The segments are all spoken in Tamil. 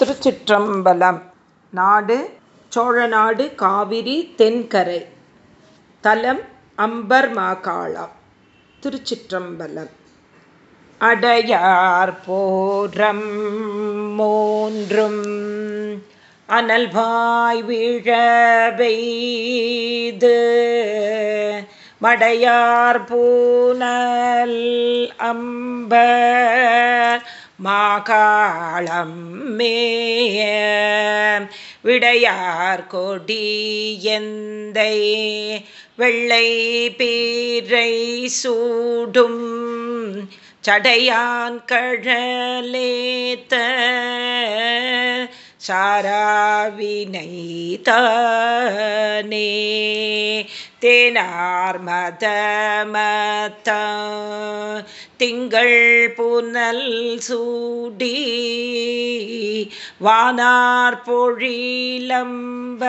திருச்சிற்றம்பலம். நாடு சோழநாடு காவிரி தென்கரை. தலம் அம்பர் மாகாளம். திருச்சிற்றம்பலம். அடையார் போரம் மூன்றும் அனல்வாய் விழவெய்து. மடையார் பூனல் அம்பர் மாகாளம் மேய விடையார் கொடி எந்தை வெள்ளை பீரை சூடும் சடையான் கழலேத்த சாராவினை தானே தேனார் மதமத்த திங்கள் புனல் சூடி வானார் பொழிலம்ப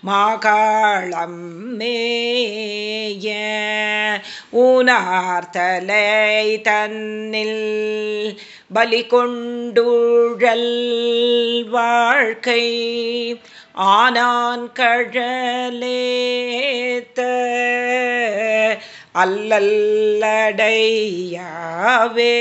மாகாளம் மேய ஊனார் தன்னில் பலி கொண்டுழல் வாழ்க்கை ஆனான் கழலேத்த அல்லல்லடையாவே.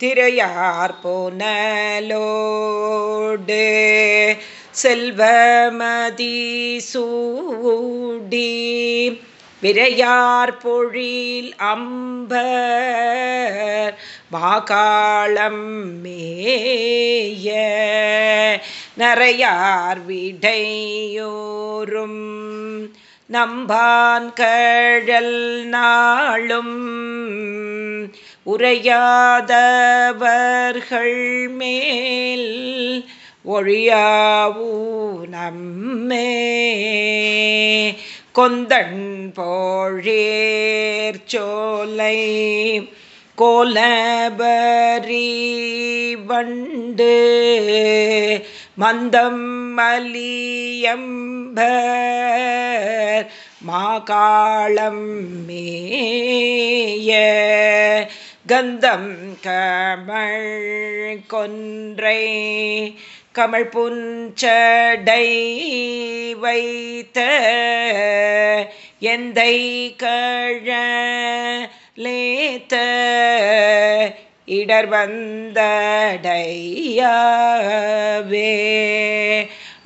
திரையார் போனலோடு செல்வமதி சூடி விரையார் பொழில் அம்பர் வாகாளம் மேய நரையார் விடையோரும் நம்பான் கழல் நாளும் உரையாதவர்கள் மேல் ஒழியாவூ நம்மே. கொந்தன் போழேர் சோலை கோலபரி வண்டு மந்தம் மலியம்பர் மாகாளம் மேய கந்தம் கமழ் கொன்றை கமல் புஞ்சடை வைத்த எந்தை கழலேத்த இடர் வந்தடையவே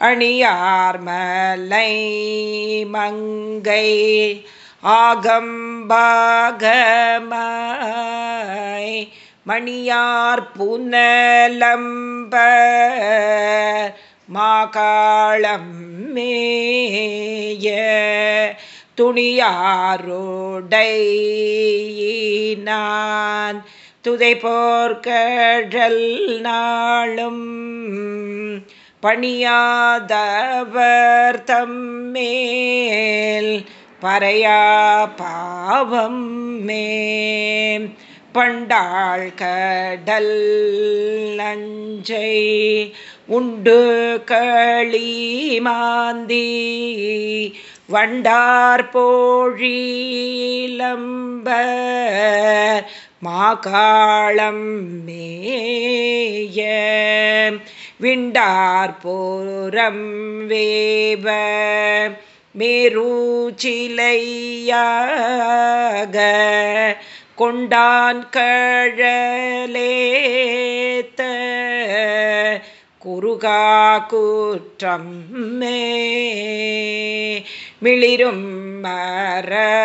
அணியார்மலை மங்கை ஆகம்பாகமாய் மணியார் புனலம் புனலம்ப மாகாளம் மேய துணியாரோடையினான். துதை போர்க்கழல் நாளும் பணியாதவர் தம்மேல் பறையா பாவம் மே பண்டாள் கடல் நஞ்சை உண்டு களி மாந்தி வண்டார் போழிலம்ப மாகாளம் மேய விண்டார் போரம் வேப மேரூச்சிலையாக கொண்டான் கழலேத்த குருகா கூற்றம் மே. மிளிரும் மரவோடு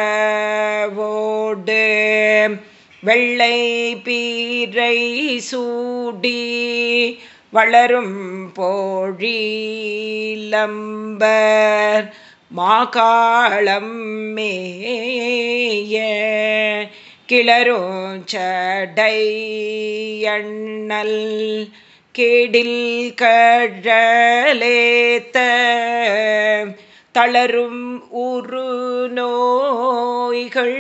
வெள்ளை பீரை சூடி வளரும் போழிலம்பர் மாகாளம் மேய கிளரும் சடை கேடில் கழலேத்த தளரும் உரு நோய்கள்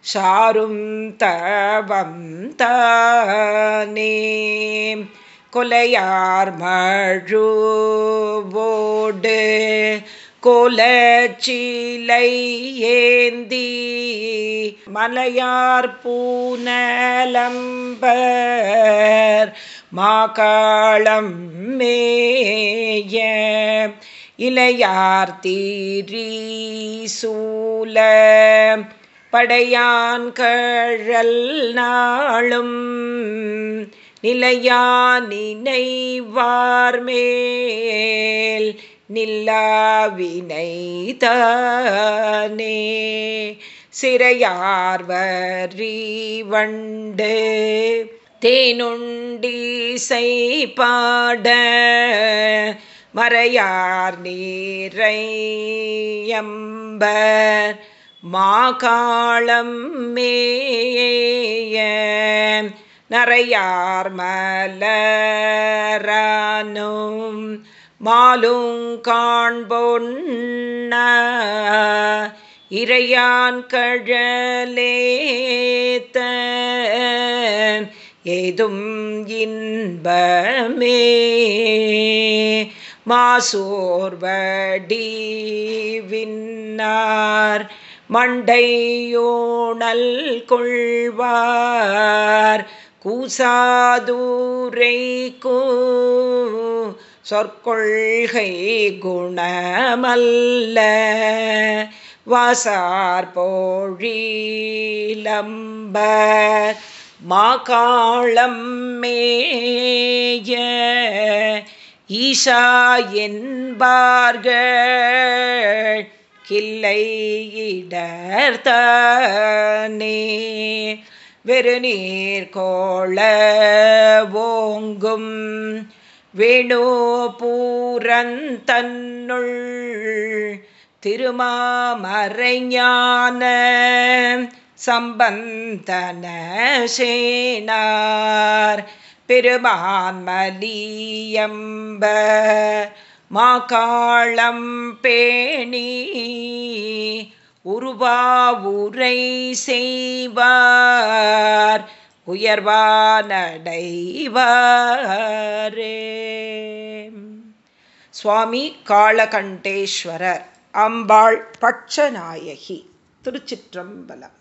சாரும் தவம் தானே. கொலையார் மழுவோடு கோலச்சிலை ஏந்தி மலையார் பூனலம்பர் மாகாளம் மேய இலையார் தீரி சூல படையான் கழல் நாளும் நிலையான் நினைவார்மேல் நில்லாவினைதானே. சிறையார்வரி வண்டு தேனுண்டிசை பாட மறையார் நீரையம்பர் மாகாளம் மேய நரையார் மலரானும் மாலும் காண்பொன்ன இறையான் கழலேத்த ஏதும் இன்பமே. மாசோர்வடி வின்னார் மண்டையோணல் கொள்வார் கூசாதூரை கூ சொற்கொள்கை குணமல்ல. வாசார் போழிலம்ப மாகாளம் மேய ஈஷா என்பார்கள் கிள்ளையிடர்தானே வெறுநீர் கோள ஓங்கும். வேணு பூரந்தன்னுள் திருமாமறைஞான சம்பந்தன சேனார். பெருமான் மாகாளம் பேணி உருவாவுரை செய்வார் உயர்வானடைவாரே சுவாமி காளகண்டேஸ்வரர் அம்பாள் பட்சநாயகி திருச்சிற்றம்பலம்.